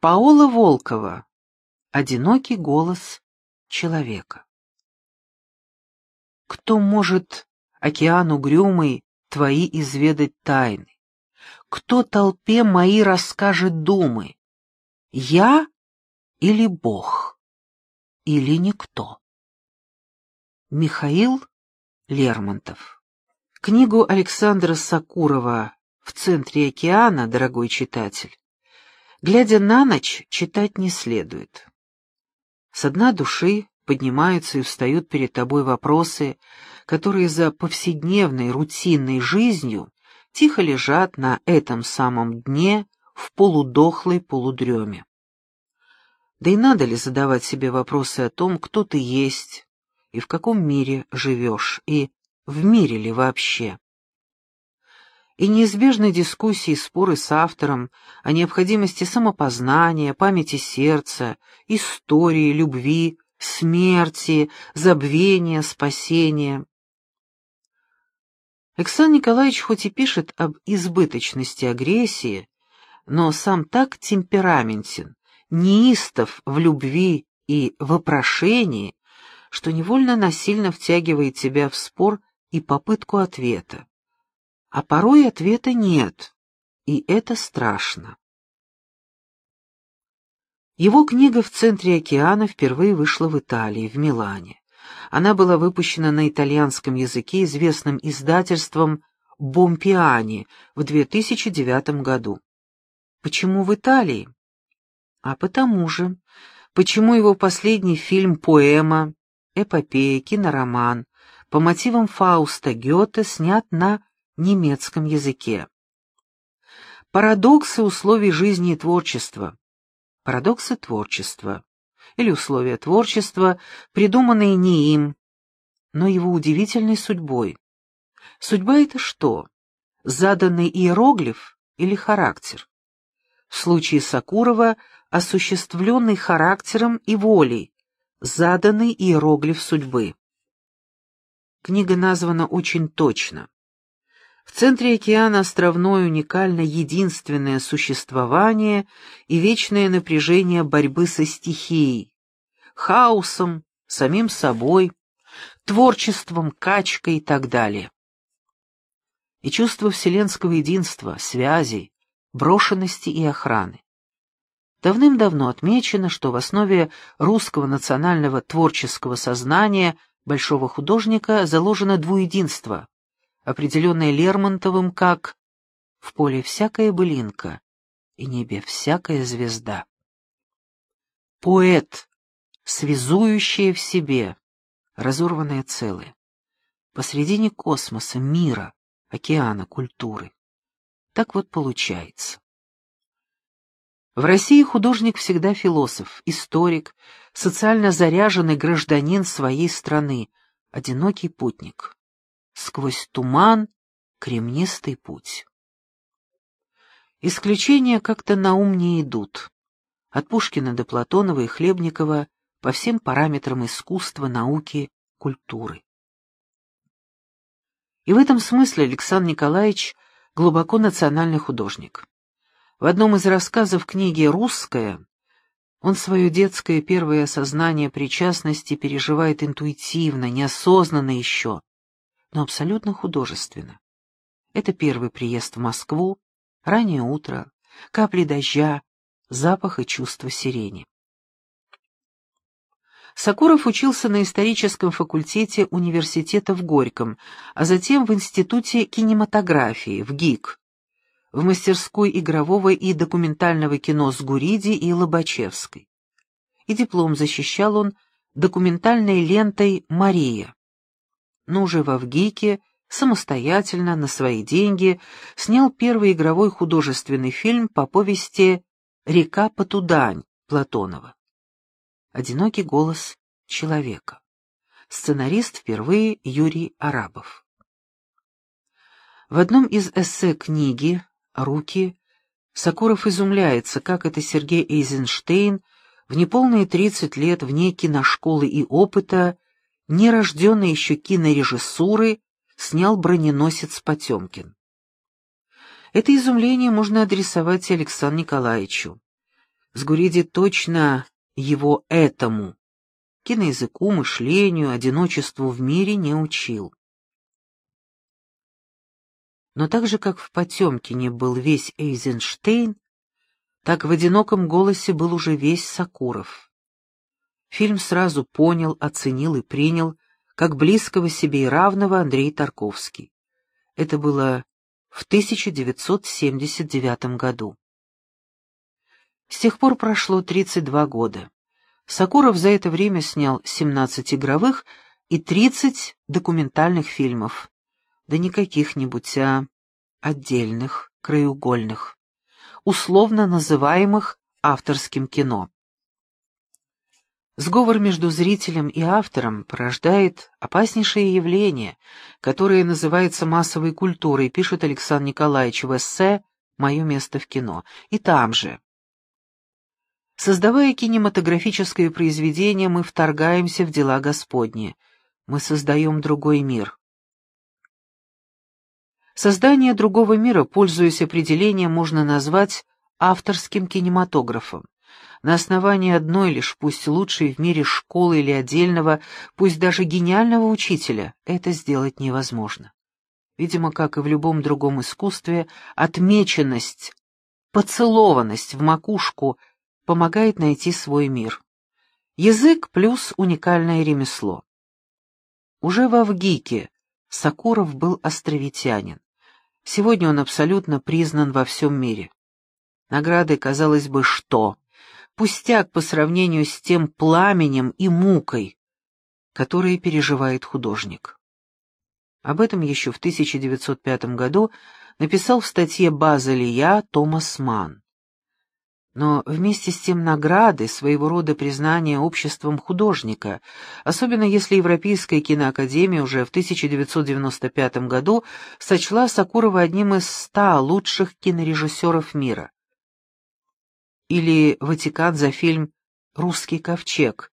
Паола Волкова. Одинокий голос человека. Кто может, океан угрюмый, твои изведать тайны? Кто толпе мои расскажет думы? Я или Бог? Или никто? Михаил Лермонтов Книгу Александра Сакурова «В центре океана», дорогой читатель, глядя на ночь, читать не следует. С дна души поднимаются и встают перед тобой вопросы, которые за повседневной рутинной жизнью тихо лежат на этом самом дне в полудохлой полудреме. Да и надо ли задавать себе вопросы о том, кто ты есть и в каком мире живешь, и в мире ли вообще? И неизбежны дискуссии споры с автором о необходимости самопознания, памяти сердца, истории, любви, смерти, забвения, спасения. Александр Николаевич хоть и пишет об избыточности агрессии, но сам так темпераментен, неистов в любви и вопрошении, что невольно насильно втягивает тебя в спор и попытку ответа. А порой ответа нет, и это страшно. Его книга «В центре океана» впервые вышла в Италии, в Милане. Она была выпущена на итальянском языке известным издательством «Бомпиани» в 2009 году. Почему в Италии? А потому же, почему его последний фильм «Поэма», эпопея, кинороман по мотивам Фауста Гёте снят на немецком языке. Парадоксы условий жизни и творчества. Парадоксы творчества. Или условия творчества, придуманные не им, но его удивительной судьбой. Судьба — это что? Заданный иероглиф или характер? В случае Сакурова — осуществленный характером и волей, заданный иероглиф судьбы. Книга названа очень точно. В центре океана островное уникально единственное существование и вечное напряжение борьбы со стихией, хаосом, самим собой, творчеством, качкой и так далее. И чувство вселенского единства, связей, брошенности и охраны. Давным-давно отмечено, что в основе русского национального творческого сознания большого художника заложено двуединство, определенное Лермонтовым как «в поле всякая былинка и небе всякая звезда». Поэт, связующее в себе, разорванное целое, посредине космоса, мира, океана, культуры. Так вот получается. В России художник всегда философ, историк, социально заряженный гражданин своей страны, одинокий путник. Сквозь туман кремнистый путь. Исключения как-то на ум не идут. От Пушкина до Платонова и Хлебникова по всем параметрам искусства, науки, культуры. И в этом смысле Александр Николаевич глубоко национальный художник. В одном из рассказов книги «Русская» он свое детское первое осознание причастности переживает интуитивно, неосознанно еще, но абсолютно художественно. Это первый приезд в Москву, раннее утро, капли дождя, запах и чувство сирени. Сакуров учился на историческом факультете университета в Горьком, а затем в Институте кинематографии, в ГИК, в мастерской игрового и документального кино с Гуриди и Лобачевской. И диплом защищал он документальной лентой «Мария». Но уже в Авгике самостоятельно, на свои деньги, снял первый игровой художественный фильм по повести «Река Потудань» Платонова. «Одинокий голос человека». Сценарист впервые Юрий Арабов. В одном из эссе книги руки, Сокуров изумляется, как это Сергей Эйзенштейн в неполные 30 лет вне киношколы и опыта, нерожденной еще кинорежиссуры, снял броненосец Потемкин. Это изумление можно адресовать Александру Николаевичу. Сгуриди точно его этому, киноязыку, мышлению, одиночеству в мире не учил. Но так же, как в «Потемкине» был весь Эйзенштейн, так в «Одиноком голосе» был уже весь Сакуров. Фильм сразу понял, оценил и принял, как близкого себе и равного Андрей Тарковский. Это было в 1979 году. С тех пор прошло 32 года. Сакуров за это время снял 17 игровых и 30 документальных фильмов. Да не каких-нибудь, а отдельных, краеугольных, условно называемых авторским кино. Сговор между зрителем и автором порождает опаснейшее явление, которое называется массовой культурой, пишет Александр Николаевич в эссе «Мое место в кино». И там же. Создавая кинематографическое произведение, мы вторгаемся в дела Господни. Мы создаем другой мир. Создание другого мира, пользуясь определением, можно назвать авторским кинематографом на основании одной лишь, пусть лучшей в мире школы или отдельного, пусть даже гениального учителя, это сделать невозможно. Видимо, как и в любом другом искусстве, отмеченность, поцелованность в макушку помогает найти свой мир. Язык плюс уникальное ремесло. Уже во ВГИКе Сакуров был островитянин. Сегодня он абсолютно признан во всем мире. Награды, казалось бы, что? Пустяк по сравнению с тем пламенем и мукой, которые переживает художник. Об этом еще в 1905 году написал в статье Базалия Томас Манн. Но вместе с тем награды, своего рода признание обществом художника, особенно если Европейская киноакадемия уже в 1995 году сочла Сакурова одним из ста лучших кинорежиссеров мира или Ватикан за фильм «Русский ковчег»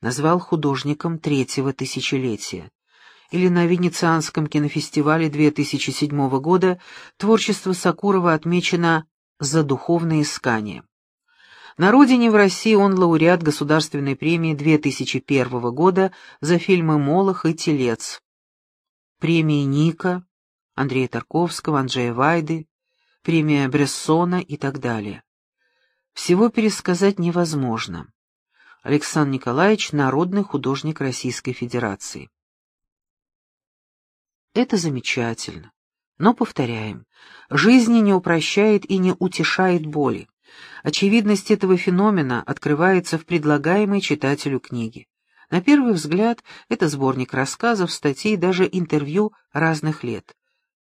назвал художником третьего тысячелетия. Или на Венецианском кинофестивале 2007 года творчество Сакурова отмечено за духовное искание. На родине в России он лауреат Государственной премии 2001 года за фильмы «Молох» и «Телец», премии Ника, Андрея Тарковского, Анджея Вайды, премия Брессона и так далее. Всего пересказать невозможно. Александр Николаевич – народный художник Российской Федерации. Это замечательно. Но, повторяем, жизни не упрощает и не утешает боли. Очевидность этого феномена открывается в предлагаемой читателю книге. На первый взгляд, это сборник рассказов, статей, даже интервью разных лет.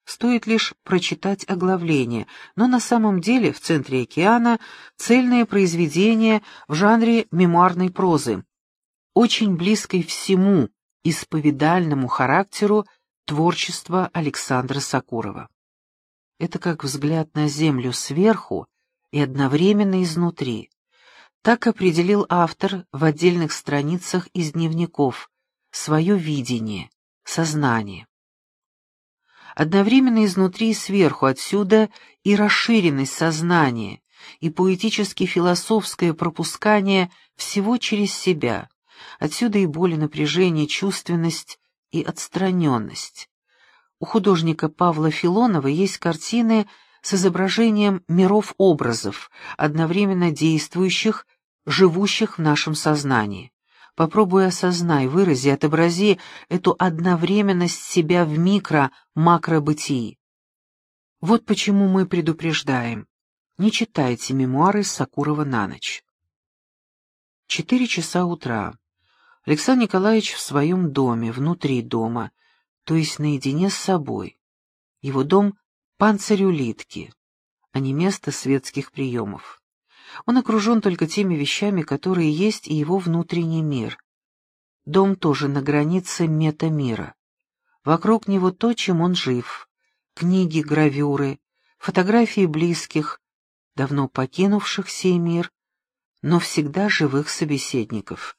Стоит лишь прочитать оглавление, но на самом деле в центре океана цельное произведение в жанре мемуарной прозы, очень близкой всему исповедальному характеру творчества Александра Сакурова. Это как взгляд на землю сверху и одновременно изнутри. Так определил автор в отдельных страницах из дневников свое видение, сознание одновременно изнутри и сверху, отсюда и расширенность сознания, и поэтически-философское пропускание всего через себя, отсюда и боль и напряжение, чувственность и отстраненность. У художника Павла Филонова есть картины с изображением миров-образов, одновременно действующих, живущих в нашем сознании. Попробуй осознай, вырази, отобрази эту одновременность себя в микро-макробытии. Вот почему мы предупреждаем. Не читайте мемуары Сакурова на ночь. Четыре часа утра. Александр Николаевич в своем доме, внутри дома, то есть наедине с собой. Его дом — панцирь улитки, а не место светских приемов. Он окружен только теми вещами, которые есть и его внутренний мир. Дом тоже на границе метамира. Вокруг него то, чем он жив. Книги, гравюры, фотографии близких, давно покинувших сей мир, но всегда живых собеседников.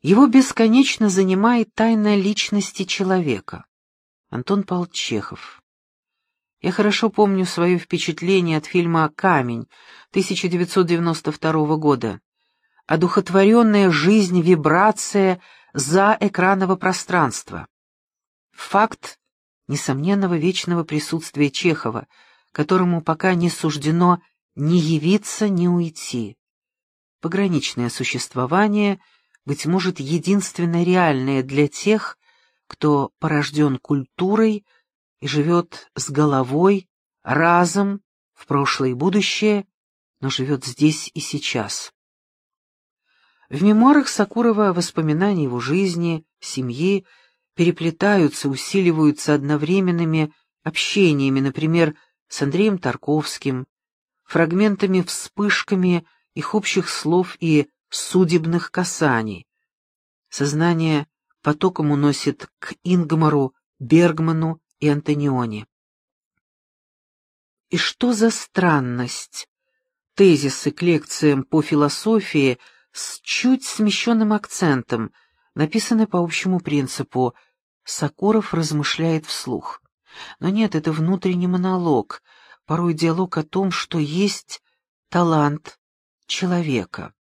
Его бесконечно занимает тайна личности человека. Антон Павлович Чехов. Я хорошо помню свое впечатление от фильма «Камень» 1992 года. Одухотворенная жизнь, вибрация за экранного пространства. Факт несомненного вечного присутствия Чехова, которому пока не суждено ни явиться, ни уйти. Пограничное существование, быть может, единственно реальное для тех, кто порожден культурой и живет с головой, разом, в прошлое и будущее, но живет здесь и сейчас. В мемуарах Сакурова воспоминания его жизни, семьи переплетаются, усиливаются одновременными общениями, например, с Андреем Тарковским, фрагментами, вспышками их общих слов и судебных касаний. Сознание потоком уносит к Ингмару, Бергману и Антониони. И что за странность? Тезисы к лекциям по философии с чуть смещенным акцентом, написаны по общему принципу «Сокуров размышляет вслух». Но нет, это внутренний монолог, порой диалог о том, что есть талант человека.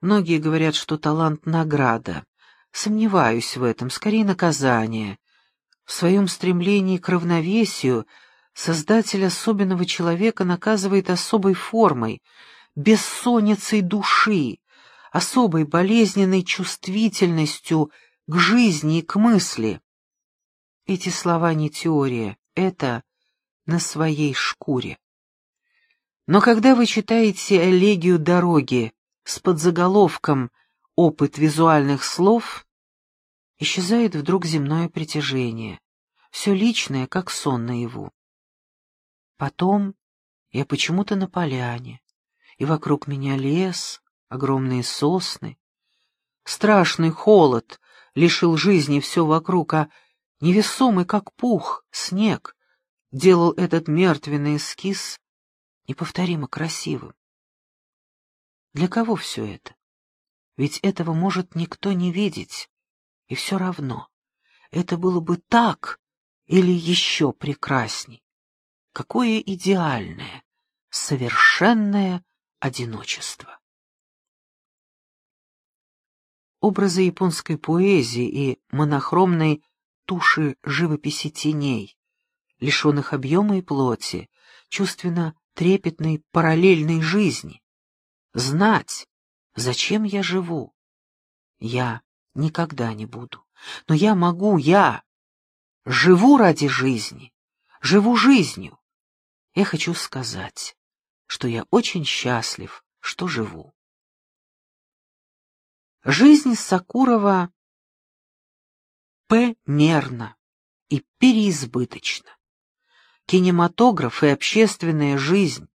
Многие говорят, что талант — награда. Сомневаюсь в этом, скорее наказание. В своем стремлении к равновесию Создатель особенного человека наказывает особой формой, бессонницей души, особой болезненной чувствительностью к жизни и к мысли. Эти слова не теория, это на своей шкуре. Но когда вы читаете элегию дороги с подзаголовком «Опыт визуальных слов», исчезает вдруг земное притяжение, все личное, как сон наяву. Потом я почему-то на поляне, и вокруг меня лес, огромные сосны. Страшный холод лишил жизни все вокруг, а невесомый, как пух, снег делал этот мертвенный эскиз неповторимо красивым. Для кого все это? Ведь этого может никто не видеть, и все равно. Это было бы так или еще прекрасней. Какое идеальное, совершенное одиночество. Образы японской поэзии и монохромной туши живописи теней, лишенных объема и плоти, чувственно трепетной параллельной жизни. Знать, зачем я живу. Я никогда не буду. Но я могу, я живу ради жизни, живу жизнью. Я хочу сказать, что я очень счастлив, что живу. Жизнь Сакурова п-мерна и переизбыточна кинематограф и общественная жизнь,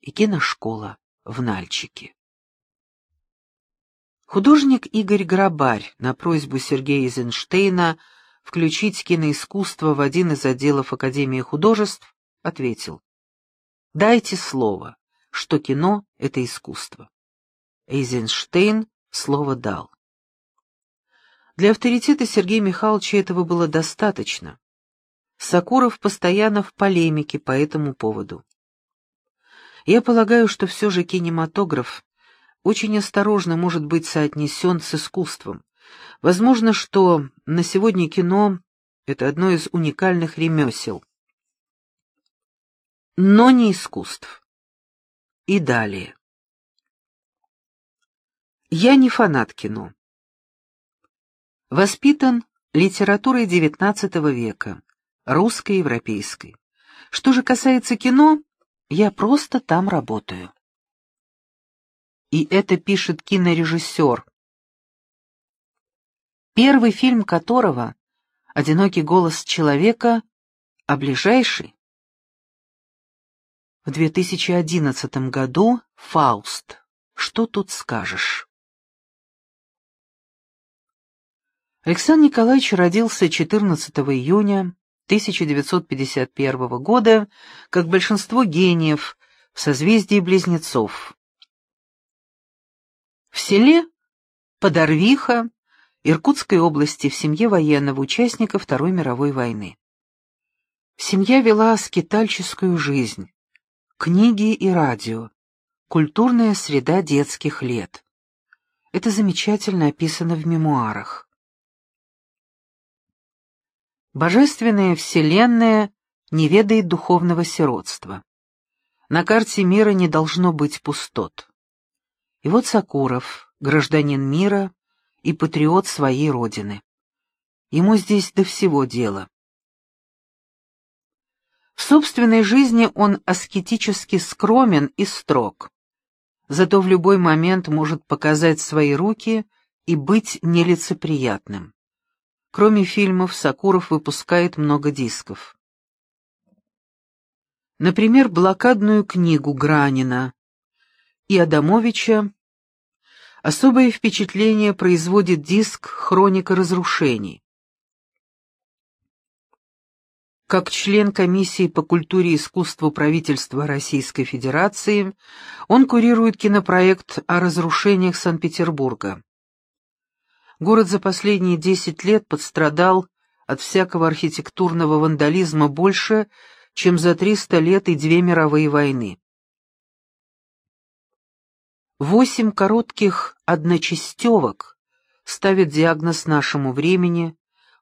и киношкола в Нальчике. Художник Игорь Грабарь на просьбу Сергея Эйзенштейна включить киноискусство в один из отделов Академии художеств ответил «Дайте слово, что кино — это искусство». Эйзенштейн слово дал. Для авторитета Сергея Михайловича этого было достаточно. Сакуров постоянно в полемике по этому поводу. Я полагаю, что все же кинематограф очень осторожно может быть соотнесен с искусством. Возможно, что на сегодня кино — это одно из уникальных ремесел. Но не искусств. И далее. Я не фанат кино. Воспитан литературой XIX века русско-европейской. Что же касается кино, я просто там работаю. И это пишет кинорежиссер, первый фильм которого «Одинокий голос человека», а ближайший в 2011 году «Фауст». Что тут скажешь? Александр Николаевич родился 14 июня 1951 года, как большинство гениев, в созвездии близнецов. Селе Подорвиха Иркутской области в семье военного участника Второй мировой войны. Семья вела скитальческую жизнь. Книги и радио. Культурная среда детских лет. Это замечательно описано в мемуарах. Божественная вселенная не ведает духовного сиротства. На карте мира не должно быть пустот. И вот Сакуров, гражданин мира и патриот своей родины. Ему здесь до всего дела. В собственной жизни он аскетически скромен и строг. Зато в любой момент может показать свои руки и быть нелицеприятным. Кроме фильмов, Сакуров выпускает много дисков. Например, блокадную книгу Гранина и Адамовича Особое впечатление производит диск «Хроника разрушений». Как член комиссии по культуре и искусству правительства Российской Федерации, он курирует кинопроект о разрушениях Санкт-Петербурга. Город за последние 10 лет подстрадал от всякого архитектурного вандализма больше, чем за 300 лет и две мировые войны. Восемь коротких одночастевок ставят диагноз нашему времени,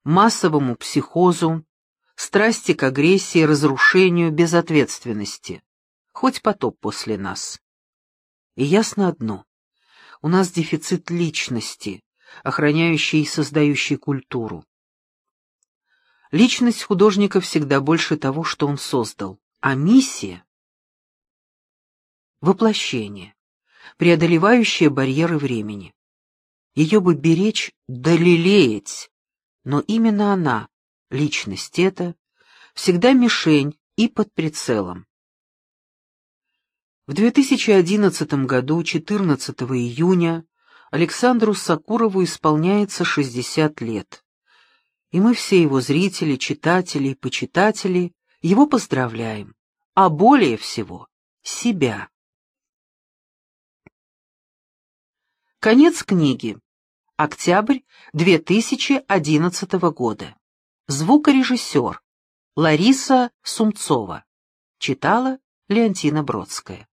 массовому психозу, страсти к агрессии, разрушению, безответственности. Хоть потоп после нас. И ясно одно. У нас дефицит личности, охраняющей и создающей культуру. Личность художника всегда больше того, что он создал, а миссия — воплощение, преодолевающее барьеры времени. Ее бы беречь да но именно она личность эта, всегда мишень и под прицелом. В 2011 году, 14 июня, Александру Сакурову исполняется 60 лет. И мы все его зрители, читатели и почитатели его поздравляем, а более всего себя. Конец книги. Октябрь 2011 года. Звукорежиссер Лариса Сумцова. Читала Леонтина Бродская.